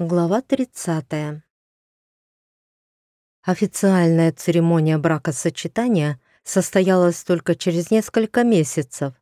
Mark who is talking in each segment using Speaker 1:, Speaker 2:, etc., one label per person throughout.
Speaker 1: Глава 30. Официальная церемония бракосочетания состоялась только через несколько месяцев.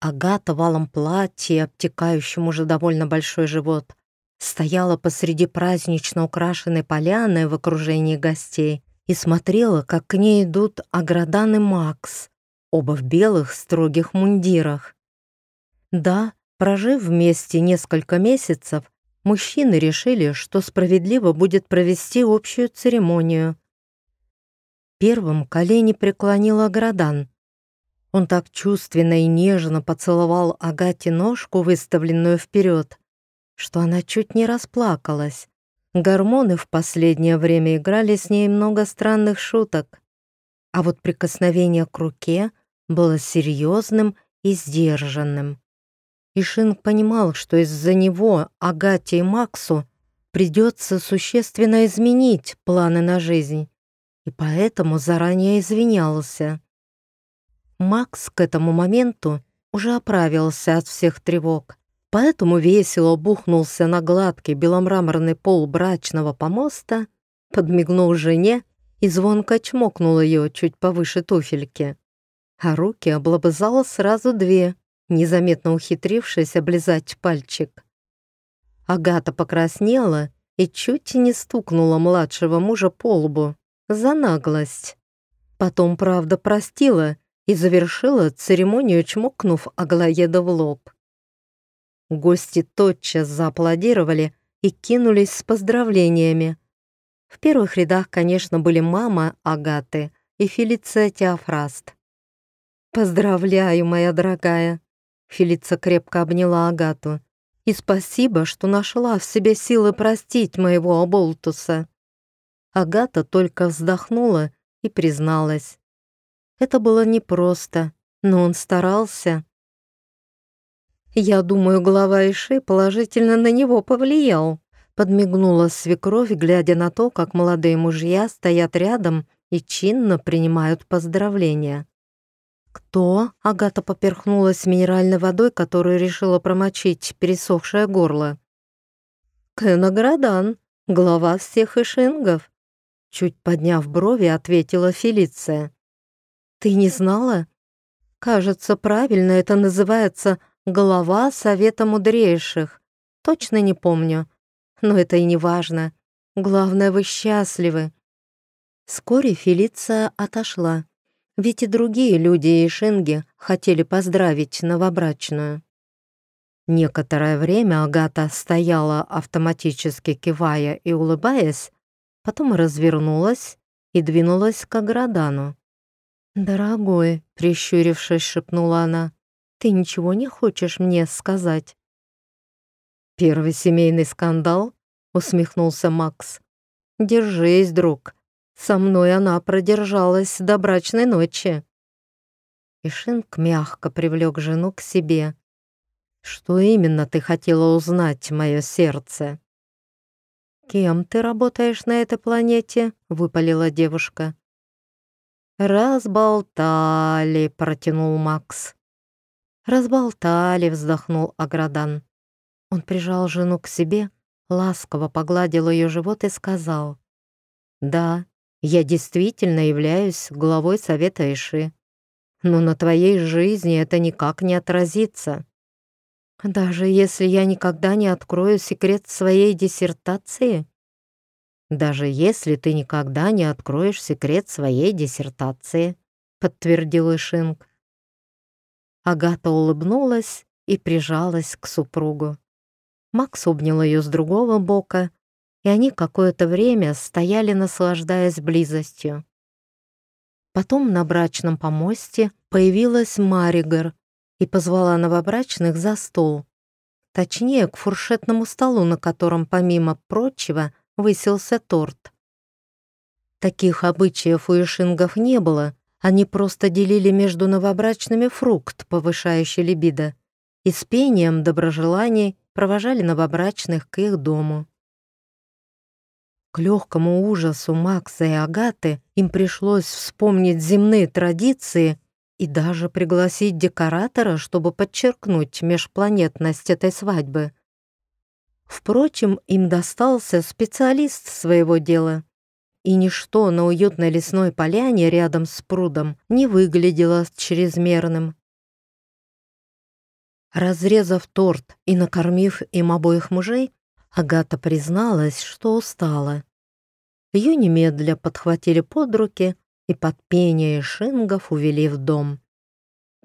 Speaker 1: Агата в алом платье, обтекающем уже довольно большой живот, стояла посреди празднично украшенной поляны в окружении гостей и смотрела, как к ней идут Аградан и Макс, оба в белых строгих мундирах. Да, прожив вместе несколько месяцев, мужчины решили, что справедливо будет провести общую церемонию. Первым колени преклонил Аградан. Он так чувственно и нежно поцеловал Агате ножку, выставленную вперед, что она чуть не расплакалась. Гормоны в последнее время играли с ней много странных шуток. А вот прикосновение к руке было серьезным и сдержанным. И Шин понимал, что из-за него Агате и Максу придется существенно изменить планы на жизнь, и поэтому заранее извинялся. Макс к этому моменту уже оправился от всех тревог, поэтому весело бухнулся на гладкий беломраморный пол брачного помоста, подмигнул жене и звонко чмокнул ее чуть повыше туфельки. А руки облобызала сразу две, незаметно ухитрившись облизать пальчик. Агата покраснела и чуть не стукнула младшего мужа по лбу за наглость. Потом, правда, простила и завершила церемонию, чмокнув Аглоеда в лоб. Гости тотчас зааплодировали и кинулись с поздравлениями. В первых рядах, конечно, были мама Агаты и Фелиция Теофраст. «Поздравляю, моя дорогая!» Фелица крепко обняла Агату. «И спасибо, что нашла в себе силы простить моего оболтуса». Агата только вздохнула и призналась. Это было непросто, но он старался. «Я думаю, глава Иши положительно на него повлиял», подмигнула свекровь, глядя на то, как молодые мужья стоят рядом и чинно принимают поздравления. «Кто?» — Агата поперхнулась минеральной водой, которую решила промочить пересохшее горло. «Кеноградан, глава всех ишингов», — чуть подняв брови, ответила Фелиция. «Ты не знала? Кажется, правильно это называется «глава Совета Мудрейших». Точно не помню. Но это и не важно. Главное, вы счастливы». Вскоре Фелиция отошла. Ведь и другие люди и шинги хотели поздравить новобрачную. Некоторое время Агата стояла, автоматически кивая и улыбаясь, потом развернулась и двинулась к Аградану. «Дорогой», — прищурившись, шепнула она, — «ты ничего не хочешь мне сказать?» «Первый семейный скандал?» — усмехнулся Макс. «Держись, друг, со мной она продержалась до брачной ночи. Ишинг мягко привлек жену к себе. «Что именно ты хотела узнать, мое сердце?» «Кем ты работаешь на этой планете?» — выпалила девушка. «Разболтали», — протянул Макс. «Разболтали», — вздохнул Аградан. Он прижал жену к себе, ласково погладил ее живот и сказал. «Да, я действительно являюсь главой Совета Иши. Но на твоей жизни это никак не отразится. Даже если я никогда не открою секрет своей диссертации? Даже если ты никогда не откроешь секрет своей диссертации, подтвердил Ишинг. Агата улыбнулась и прижалась к супругу. Макс обнял ее с другого бока и они какое-то время стояли, наслаждаясь близостью. Потом на брачном помосте появилась Маригар и позвала новобрачных за стол. Точнее, к фуршетному столу, на котором, помимо прочего, высился торт. Таких обычаев у ишингов не было, они просто делили между новобрачными фрукт, повышающий либидо, и с пением доброжеланий провожали новобрачных к их дому. К легкому ужасу Макса и Агаты им пришлось вспомнить земные традиции и даже пригласить декоратора, чтобы подчеркнуть межпланетность этой свадьбы. Впрочем, им достался специалист своего дела, и ничто на уютной лесной поляне рядом с прудом не выглядело чрезмерным. Разрезав торт и накормив им обоих мужей, Агата призналась, что устала. Ее немедля подхватили под руки и под пение шингов увели в дом.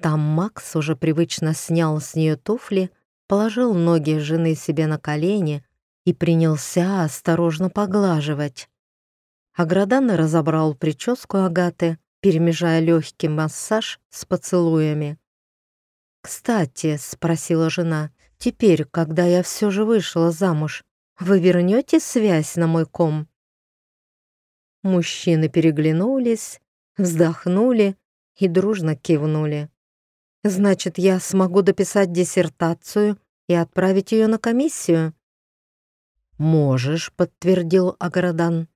Speaker 1: Там Макс уже привычно снял с нее туфли, положил ноги жены себе на колени и принялся осторожно поглаживать. Аградан разобрал прическу Агаты, перемежая легкий массаж с поцелуями. «Кстати», — спросила жена, — «теперь, когда я все же вышла замуж, вы вернете связь на мой ком?» Мужчины переглянулись, вздохнули и дружно кивнули. «Значит, я смогу дописать диссертацию и отправить ее на комиссию?» «Можешь», — подтвердил Аградан.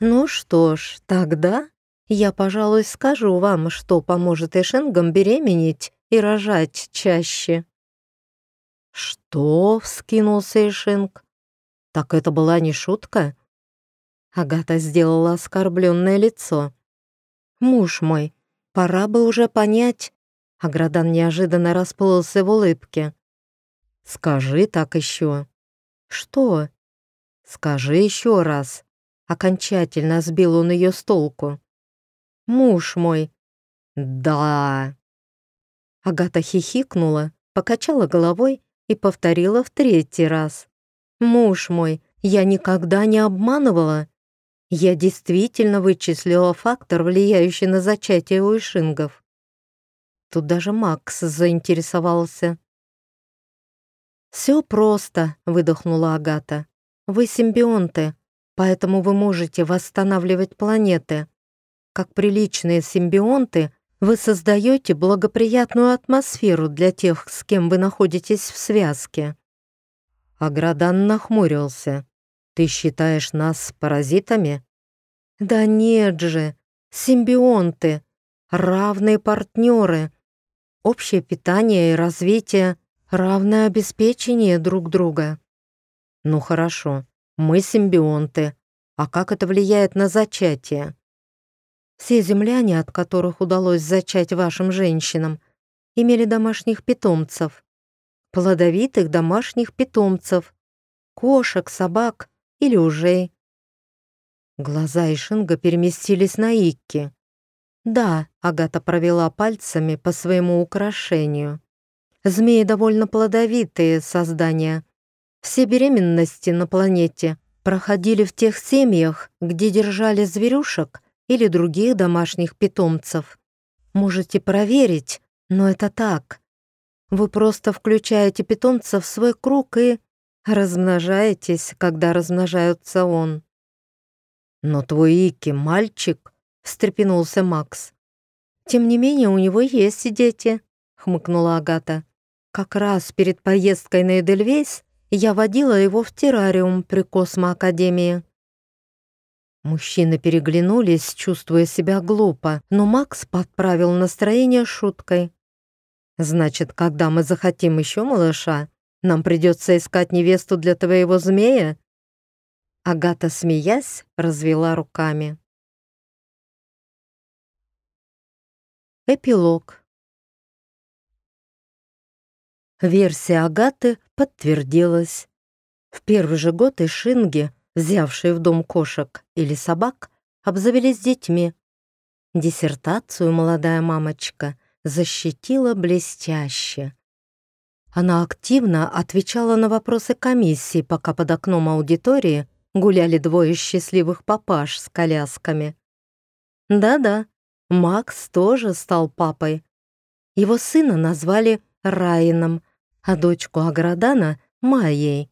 Speaker 1: «Ну что ж, тогда я, пожалуй, скажу вам, что поможет Эшенгам беременеть и рожать чаще». «Что?» — вскинулся Эшенг. «Так это была не шутка?» Агата сделала оскорбленное лицо. «Муж мой, пора бы уже понять...» Аградан неожиданно расплылся в улыбке. «Скажи так еще». «Что?» «Скажи еще раз». Окончательно сбил он ее с толку. «Муж мой». «Да». Агата хихикнула, покачала головой и повторила в третий раз. «Муж мой, я никогда не обманывала. Я действительно вычислила фактор, влияющий на зачатие у ишингов». Тут даже Макс заинтересовался. «Все просто», — выдохнула Агата. «Вы симбионты, поэтому вы можете восстанавливать планеты. Как приличные симбионты, вы создаете благоприятную атмосферу для тех, с кем вы находитесь в связке». Аградан нахмурился. «Ты считаешь нас паразитами?» «Да нет же! Симбионты! Равные партнеры! Общее питание и развитие, равное обеспечение друг друга». «Ну хорошо, мы симбионты. А как это влияет на зачатие?» Все земляне, от которых удалось зачать вашим женщинам, имели домашних питомцев. Плодовитых домашних питомцев. Кошек, собак или ужей. Глаза Ишинга переместились на Икки. Да, Агата провела пальцами по своему украшению. Змеи довольно плодовитые создания. Все беременности на планете проходили в тех семьях, где держали зверюшек или других домашних питомцев. Можете проверить, но это так. Вы просто включаете питомца в свой круг и размножаетесь, когда размножается он. «Но твой Ики мальчик», — встрепенулся Макс. «Тем не менее, у него есть дети», — хмыкнула Агата. «Как раз перед поездкой на Эдельвейс я водила его в террариум при Космоакадемии. Мужчины переглянулись, чувствуя себя глупо, но Макс подправил настроение шуткой. «Значит, когда мы захотим еще малыша, нам придется искать невесту для твоего змея?» Агата, смеясь, развела руками. Эпилог. Версия Агаты подтвердилась. В первый же год Ишинги взявшие в дом кошек или собак, обзавелись детьми. Диссертацию молодая мамочка защитила блестяще. Она активно отвечала на вопросы комиссии, пока под окном аудитории гуляли двое счастливых папаш с колясками. Да-да, Макс тоже стал папой. Его сына назвали Райаном, а дочку Аградана — Майей.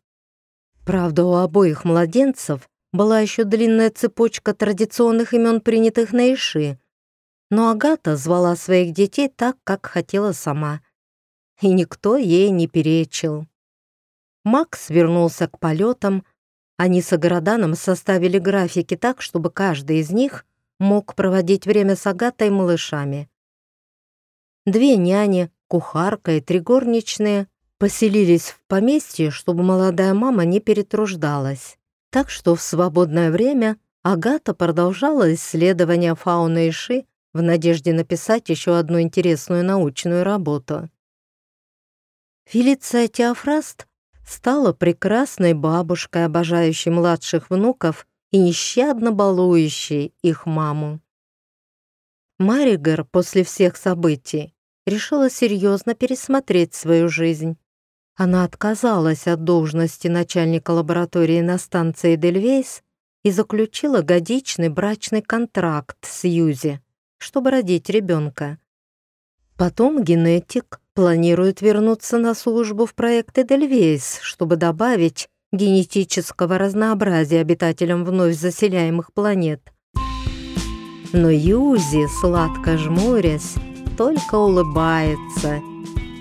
Speaker 1: Правда, у обоих младенцев была еще длинная цепочка традиционных имен, принятых на Иши. Но Агата звала своих детей так, как хотела сама. И никто ей не перечил. Макс вернулся к полетам. Они с Аграданом составили графики так, чтобы каждый из них мог проводить время с Агатой и малышами. Две няни, кухарка и три горничные поселились в поместье, чтобы молодая мама не перетруждалась. Так что в свободное время Агата продолжала исследования фауны Иши в надежде написать еще одну интересную научную работу. Фелиция Теофраст стала прекрасной бабушкой, обожающей младших внуков и нещадно балующей их маму. Маригер после всех событий решила серьезно пересмотреть свою жизнь. Она отказалась от должности начальника лаборатории на станции Дельвейс и заключила годичный брачный контракт с Юзи, чтобы родить ребенка. Потом генетик планирует вернуться на службу в проект Эдельвейс, чтобы добавить генетического разнообразия обитателям вновь заселяемых планет. Но Юзи, сладко жмурясь, только улыбается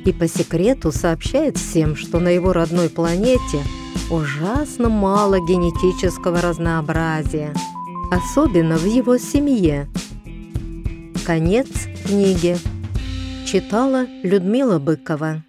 Speaker 1: и по секрету сообщает всем, что на его родной планете ужасно мало генетического разнообразия, особенно в его семье. Конец книги. Читала Людмила Быкова.